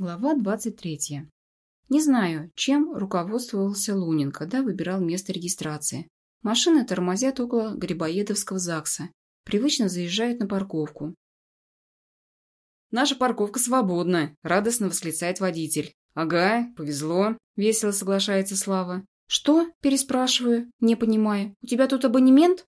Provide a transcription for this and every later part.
Глава 23. Не знаю, чем руководствовался Лунин, когда выбирал место регистрации. Машины тормозят около Грибоедовского ЗАГСа. Привычно заезжают на парковку. «Наша парковка свободна», – радостно восклицает водитель. «Ага, повезло», – весело соглашается Слава. «Что?» – переспрашиваю, не понимая. «У тебя тут абонемент?»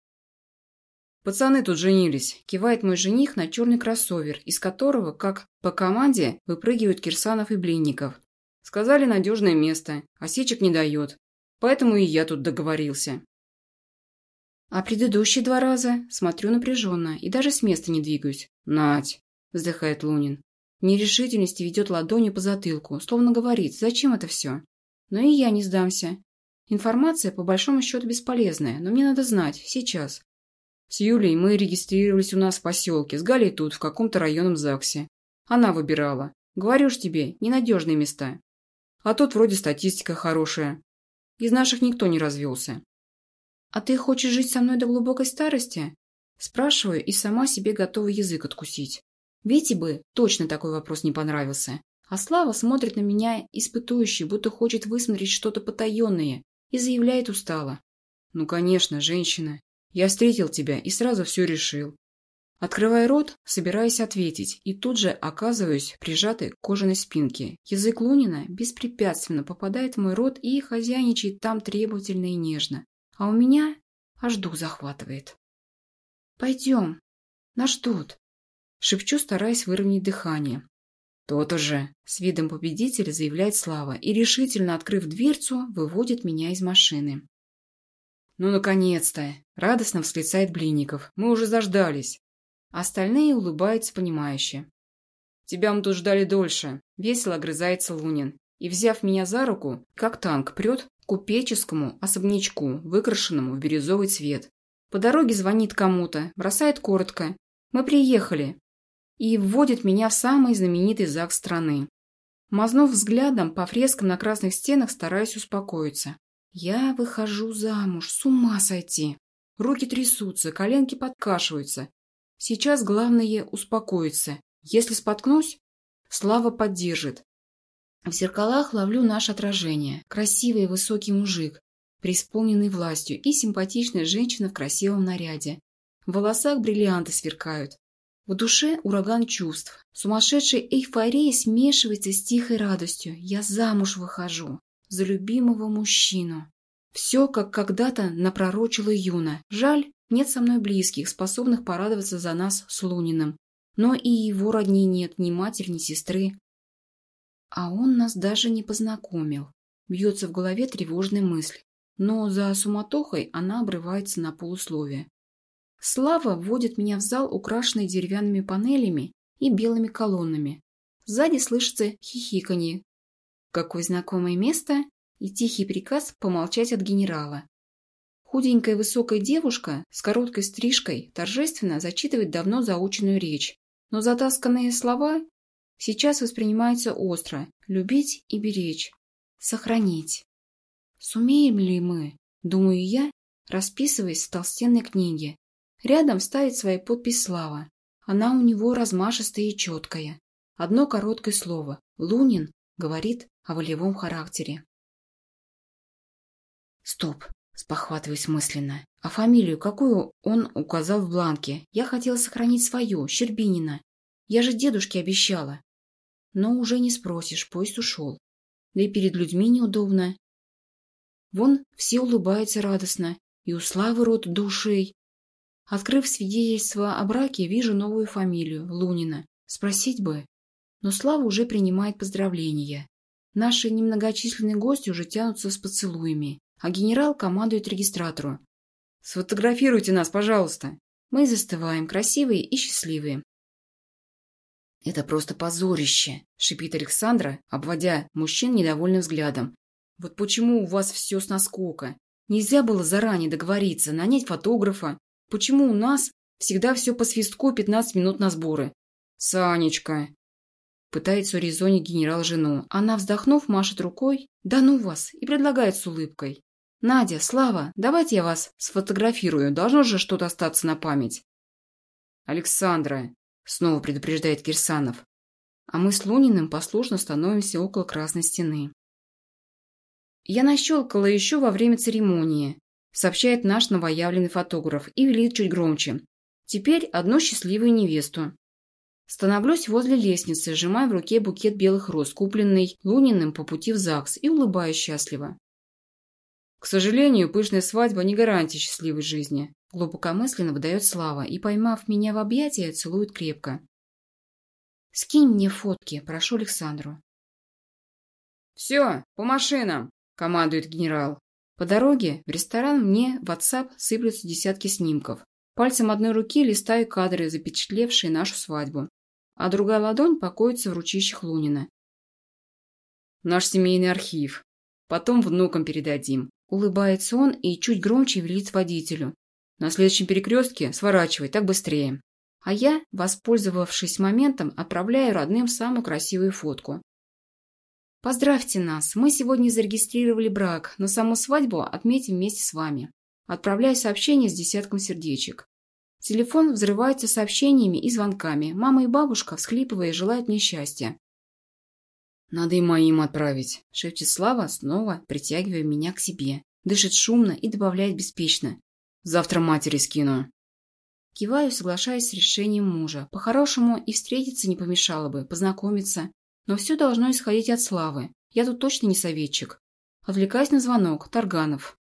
«Пацаны тут женились», – кивает мой жених на черный кроссовер, из которого, как по команде, выпрыгивают Кирсанов и Блинников. Сказали надежное место, осечек не дает. Поэтому и я тут договорился. А предыдущие два раза смотрю напряженно и даже с места не двигаюсь. «Надь!» – вздыхает Лунин. В нерешительности ведет ладонью по затылку, словно говорит, зачем это все? Но и я не сдамся. Информация, по большому счету, бесполезная, но мне надо знать, сейчас. С Юлей мы регистрировались у нас в поселке, с Галей тут, в каком-то районном ЗАГСе. Она выбирала. Говорю ж тебе, ненадежные места. А тут вроде статистика хорошая. Из наших никто не развелся. А ты хочешь жить со мной до глубокой старости? Спрашиваю и сама себе готова язык откусить. Вите бы точно такой вопрос не понравился. А Слава смотрит на меня испытующе, будто хочет высмотреть что-то потаенное, и заявляет устало. Ну, конечно, женщина. Я встретил тебя и сразу все решил. Открывая рот, собираясь ответить, и тут же оказываюсь прижатой к кожаной спинке. Язык Лунина беспрепятственно попадает в мой рот и хозяйничает там требовательно и нежно. А у меня аж дух захватывает. «Пойдем. Нас ждут», — шепчу, стараясь выровнять дыхание. «То-то же!» – с видом победителя заявляет Слава и, решительно открыв дверцу, выводит меня из машины. «Ну, наконец-то!» – радостно восклицает Блинников. «Мы уже заждались!» Остальные улыбаются понимающе. «Тебя мы тут ждали дольше!» – весело огрызается Лунин. И, взяв меня за руку, как танк прет к купеческому особнячку, выкрашенному в бирюзовый цвет. По дороге звонит кому-то, бросает коротко. «Мы приехали!» и вводит меня в самый знаменитый ЗАГС страны. Мазнув взглядом по фрескам на красных стенах, стараюсь успокоиться. Я выхожу замуж, с ума сойти. Руки трясутся, коленки подкашиваются. Сейчас главное успокоиться. Если споткнусь, Слава поддержит. В зеркалах ловлю наше отражение. Красивый высокий мужик, преисполненный властью, и симпатичная женщина в красивом наряде. В волосах бриллианты сверкают. В душе ураган чувств. Сумасшедшая эйфория смешивается с тихой радостью. Я замуж выхожу за любимого мужчину. Все, как когда-то напророчила Юна. Жаль, нет со мной близких, способных порадоваться за нас с Луниным. Но и его родни нет, ни матери, ни сестры. А он нас даже не познакомил. Бьется в голове тревожная мысль. Но за суматохой она обрывается на полусловие. Слава вводит меня в зал, украшенный деревянными панелями и белыми колоннами. Сзади слышится хихиканье, Какое знакомое место и тихий приказ помолчать от генерала. Худенькая высокая девушка с короткой стрижкой торжественно зачитывает давно заученную речь, но затасканные слова сейчас воспринимаются остро – любить и беречь, сохранить. Сумеем ли мы, думаю я, расписываясь в толстенной книге. Рядом ставит свою подпись Слава. Она у него размашистая и четкая. Одно короткое слово – Лунин говорит о волевом характере. Стоп, спохватываюсь мысленно. А фамилию какую он указал в бланке? Я хотела сохранить свою, Щербинина. Я же дедушке обещала. Но уже не спросишь, поезд ушел. Да и перед людьми неудобно. Вон все улыбаются радостно, и у Славы рот душей. Открыв свидетельство о браке, вижу новую фамилию – Лунина. Спросить бы. Но Слава уже принимает поздравления. Наши немногочисленные гости уже тянутся с поцелуями, а генерал командует регистратору. «Сфотографируйте нас, пожалуйста!» Мы застываем, красивые и счастливые. «Это просто позорище!» – шипит Александра, обводя мужчин недовольным взглядом. «Вот почему у вас все с наскока? Нельзя было заранее договориться, нанять фотографа. Почему у нас всегда все по свистку 15 минут на сборы?» «Санечка!» Пытается урезонить генерал жену. Она, вздохнув, машет рукой. «Да ну вас!» и предлагает с улыбкой. «Надя, Слава, давайте я вас сфотографирую. Должно же что-то остаться на память». «Александра», — снова предупреждает Кирсанов. а мы с Луниным послушно становимся около красной стены. Я нащелкала еще во время церемонии, сообщает наш новоявленный фотограф и велит чуть громче. Теперь одну счастливую невесту. Становлюсь возле лестницы, сжимая в руке букет белых роз, купленный Луниным по пути в ЗАГС, и улыбаюсь счастливо. К сожалению, пышная свадьба не гарантия счастливой жизни. Глубокомысленно выдает Слава и, поймав меня в объятия, целует крепко. «Скинь мне фотки, прошу Александру». «Все, по машинам!» – командует генерал. По дороге в ресторан мне в WhatsApp сыплются десятки снимков. Пальцем одной руки листаю кадры, запечатлевшие нашу свадьбу, а другая ладонь покоится в ручищах Лунина. «Наш семейный архив. Потом внукам передадим», Улыбается он и чуть громче велит водителю. На следующем перекрестке сворачивай, так быстрее. А я, воспользовавшись моментом, отправляю родным самую красивую фотку. Поздравьте нас, мы сегодня зарегистрировали брак, но саму свадьбу отметим вместе с вами. Отправляю сообщение с десятком сердечек. Телефон взрывается сообщениями и звонками. Мама и бабушка, всхлипывая, желают мне счастья. «Надо и моим отправить», — шепчет Слава, снова притягивая меня к себе. Дышит шумно и добавляет беспечно. «Завтра матери скину». Киваю, соглашаясь с решением мужа. По-хорошему и встретиться не помешало бы, познакомиться. Но все должно исходить от Славы. Я тут точно не советчик. Отвлекаюсь на звонок. Тарганов.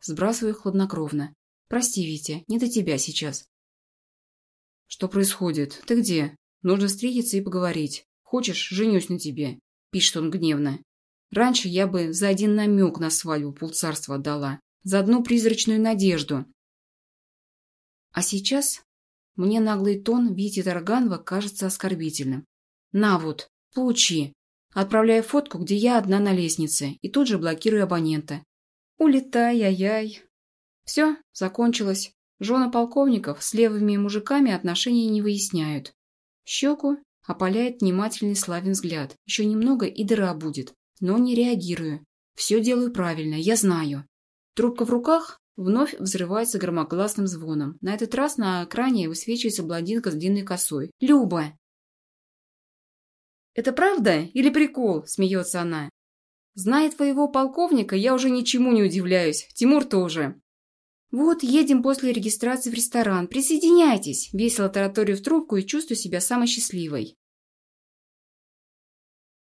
Сбрасываю хладнокровно. «Прости, Витя, не до тебя сейчас». «Что происходит? Ты где? Нужно встретиться и поговорить. Хочешь, женюсь на тебе. – пишет он гневно. «Раньше я бы за один намек на свадьбу полцарства отдала, за одну призрачную надежду. А сейчас мне наглый тон Вити Тарганова кажется оскорбительным. На вот, получи. Отправляю фотку, где я одна на лестнице, и тут же блокирую абонента. Улетай, ай-яй. Все, закончилось. Жены полковников с левыми мужиками отношения не выясняют. Щеку Опаляет внимательный Славин взгляд. Еще немного и дыра будет. Но не реагирую. Все делаю правильно, я знаю. Трубка в руках вновь взрывается громогласным звоном. На этот раз на экране высвечивается блондинка с длинной косой. «Люба!» «Это правда или прикол?» – смеется она. «Зная твоего полковника, я уже ничему не удивляюсь. Тимур тоже». «Вот, едем после регистрации в ресторан. Присоединяйтесь!» Весело тараторию в трубку и чувствую себя самой счастливой.